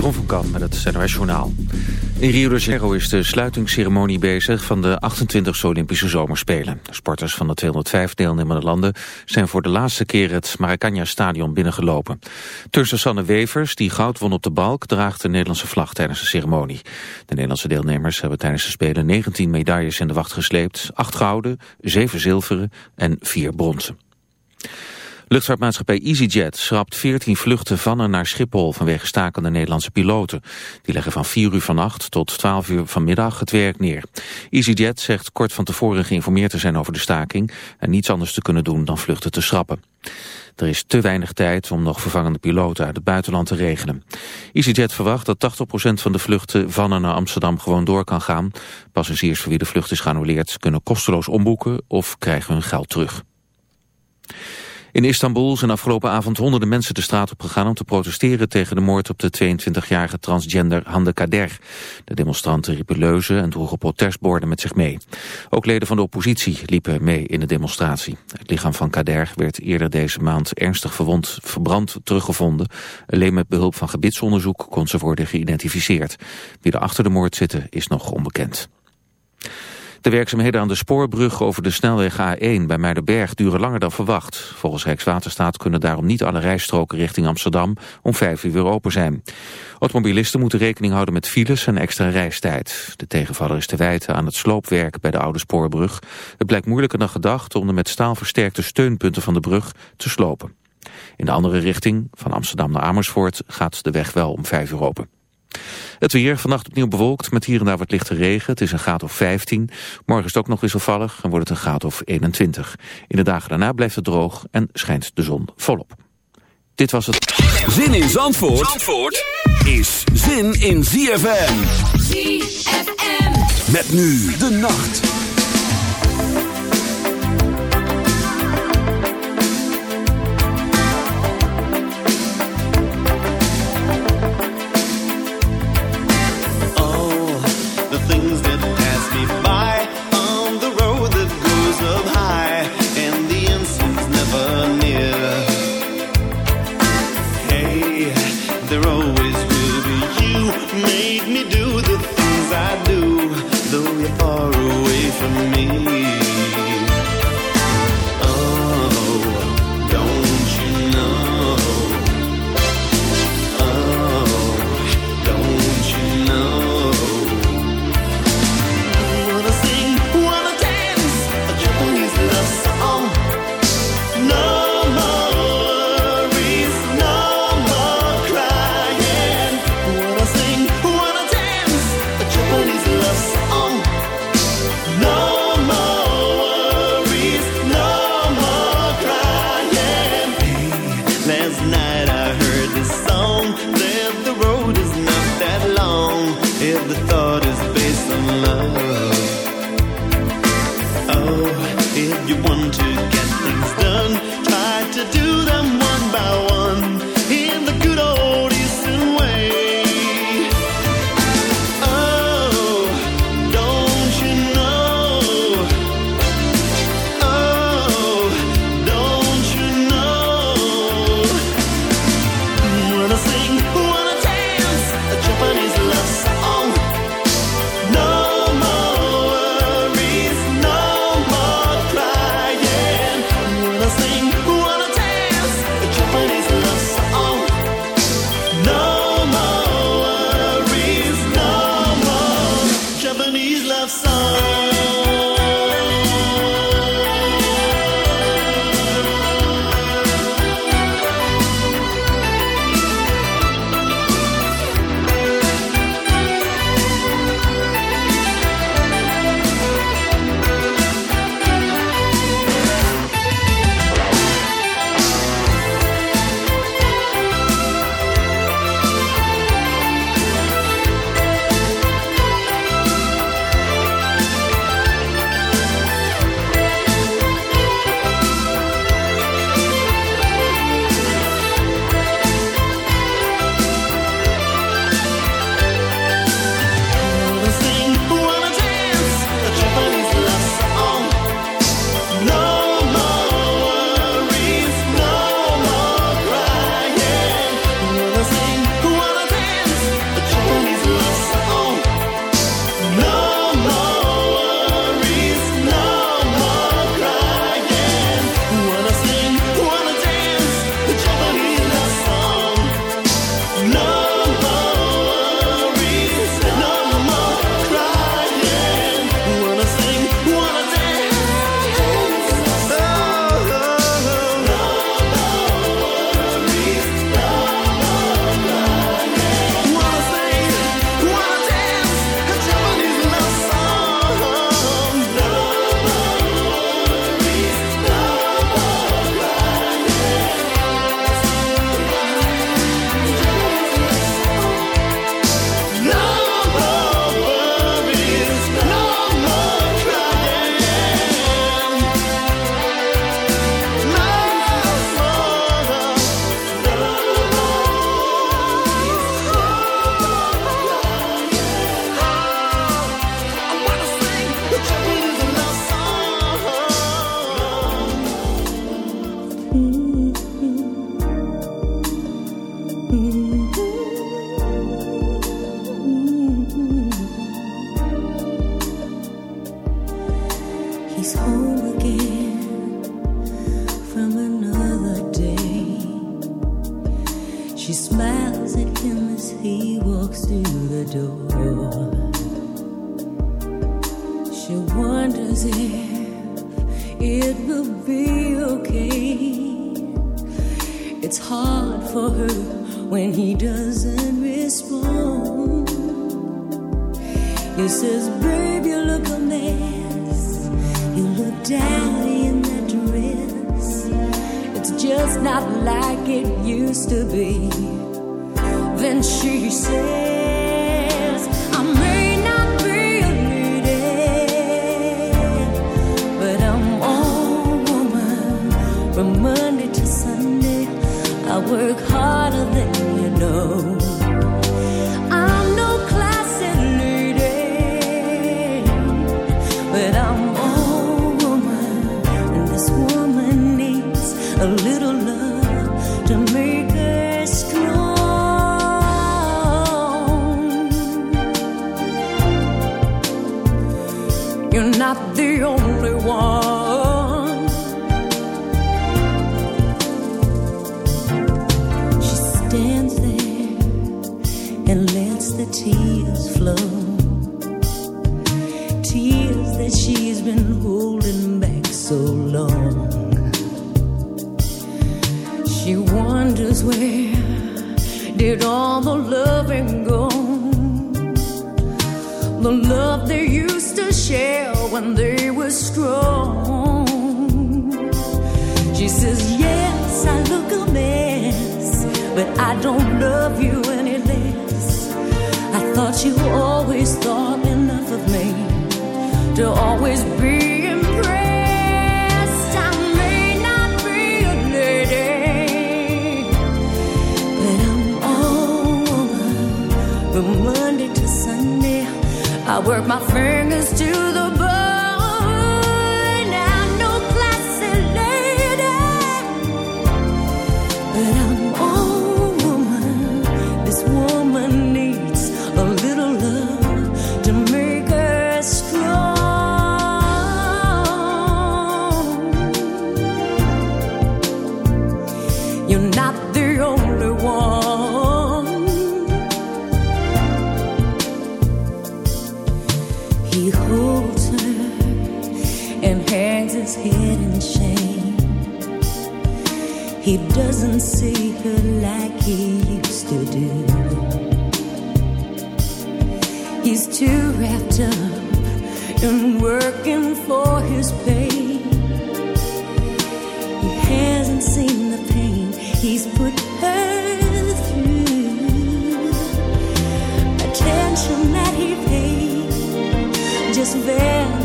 Jeroen van Kamp met het Journaal. In Rio de Janeiro is de sluitingsceremonie bezig van de 28e Olympische Zomerspelen. Sporters van de 205 deelnemende landen zijn voor de laatste keer het Maracanã-stadion binnengelopen. Tussen Sanne Wevers, die goud won op de balk, draagt de Nederlandse vlag tijdens de ceremonie. De Nederlandse deelnemers hebben tijdens de Spelen 19 medailles in de wacht gesleept. 8 gouden, 7 zilveren en 4 bronzen. Luchtvaartmaatschappij EasyJet schrapt 14 vluchten van en naar Schiphol vanwege stakende Nederlandse piloten. Die leggen van 4 uur vannacht tot 12 uur vanmiddag het werk neer. EasyJet zegt kort van tevoren geïnformeerd te zijn over de staking en niets anders te kunnen doen dan vluchten te schrappen. Er is te weinig tijd om nog vervangende piloten uit het buitenland te regelen. EasyJet verwacht dat 80% van de vluchten van en naar Amsterdam gewoon door kan gaan. Passagiers voor wie de vlucht is geannuleerd kunnen kosteloos omboeken of krijgen hun geld terug. In Istanbul zijn afgelopen avond honderden mensen de straat op gegaan om te protesteren tegen de moord op de 22-jarige transgender Hande Kader. De demonstranten riepen leuzen en droegen protestborden met zich mee. Ook leden van de oppositie liepen mee in de demonstratie. Het lichaam van Kader werd eerder deze maand ernstig verwond, verbrand teruggevonden. Alleen met behulp van gebitsonderzoek kon ze worden geïdentificeerd. Wie er achter de moord zitten is nog onbekend. De werkzaamheden aan de spoorbrug over de snelweg A1 bij Muidenberg duren langer dan verwacht. Volgens Rijkswaterstaat kunnen daarom niet alle rijstroken richting Amsterdam om vijf uur weer open zijn. Automobilisten moeten rekening houden met files en extra reistijd. De tegenvaller is te wijten aan het sloopwerk bij de oude spoorbrug. Het blijkt moeilijker dan gedacht om de met staal versterkte steunpunten van de brug te slopen. In de andere richting, van Amsterdam naar Amersfoort, gaat de weg wel om vijf uur open. Het weer, vannacht opnieuw bewolkt met hier en daar wat lichte regen. Het is een graad of 15. Morgen is het ook nog wisselvallig en wordt het een graad of 21. In de dagen daarna blijft het droog en schijnt de zon volop. Dit was het. Zin in Zandvoort, Zandvoort is zin in ZFM. ZFM. Met nu de nacht.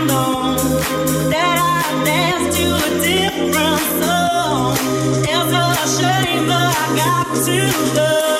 Take my hand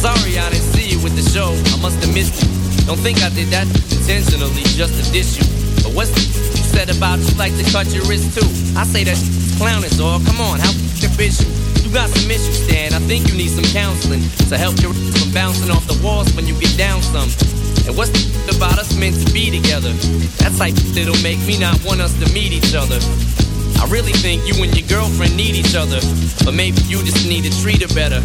Sorry I didn't see you with the show. I must have missed you. Don't think I did that intentionally just to diss you. But what's the you said about you like to cut your wrist too? I say that clowning, dog. Come on, how f***ing fish you? You got some issues, Stan. I think you need some counseling to help your from bouncing off the walls when you get down some. And what's the about us meant to be together? That's like that'll make me not want us to meet each other. I really think you and your girlfriend need each other, but maybe you just need to treat her better.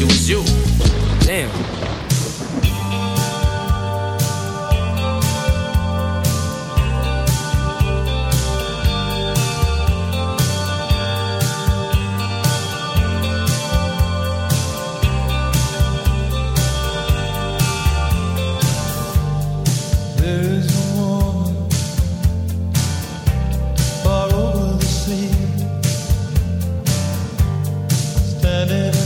it was you. Damn. There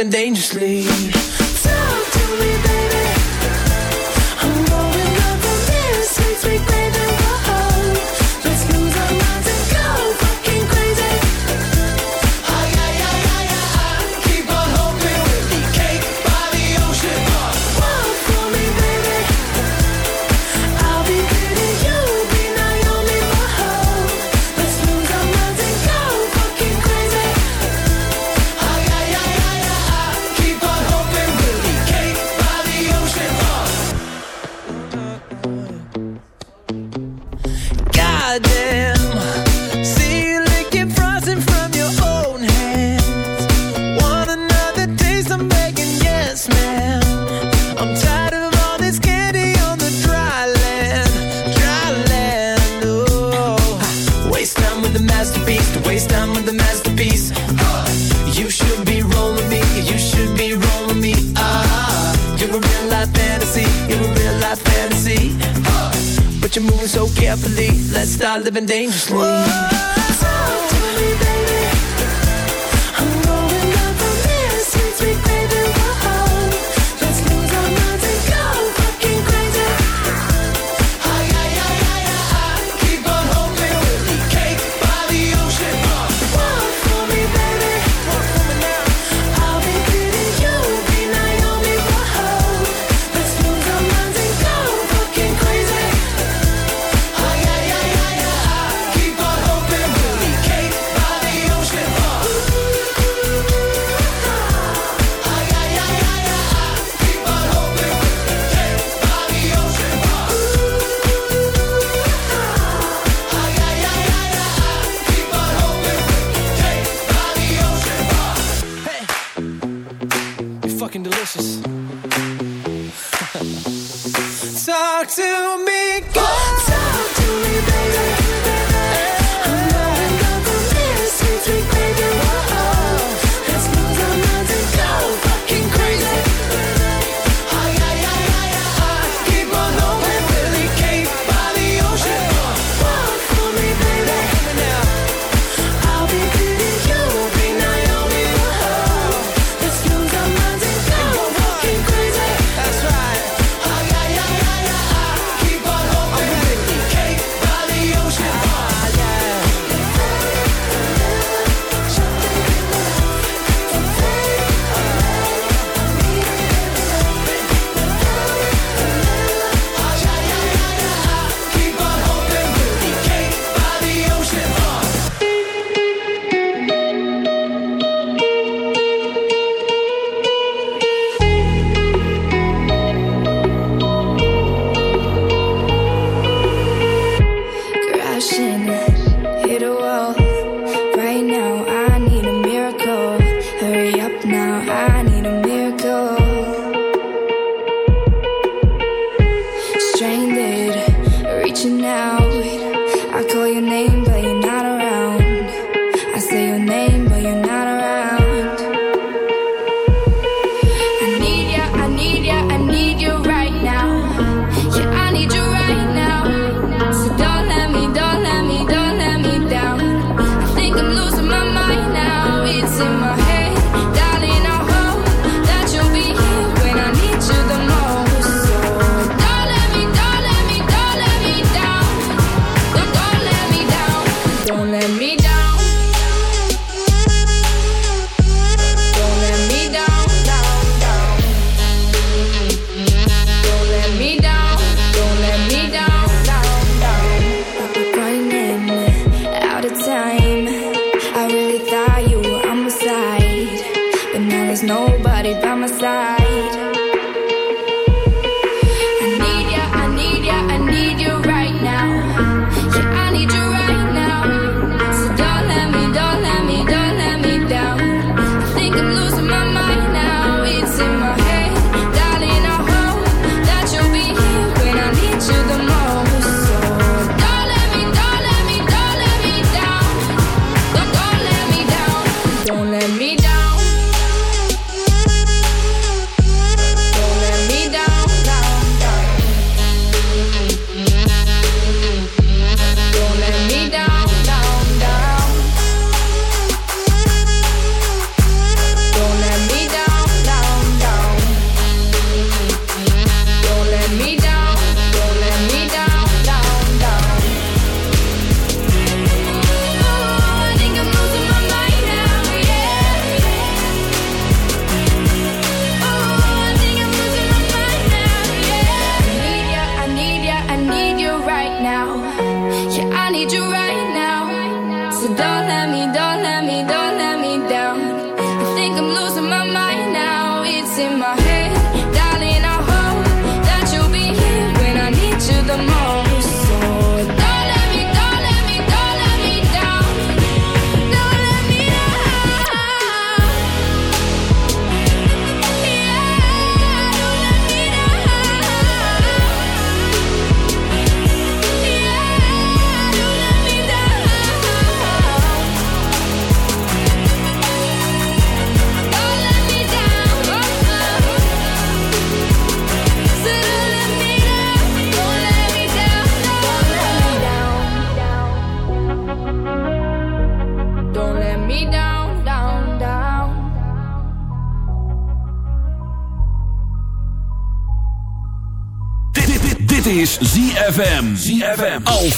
living dangerously.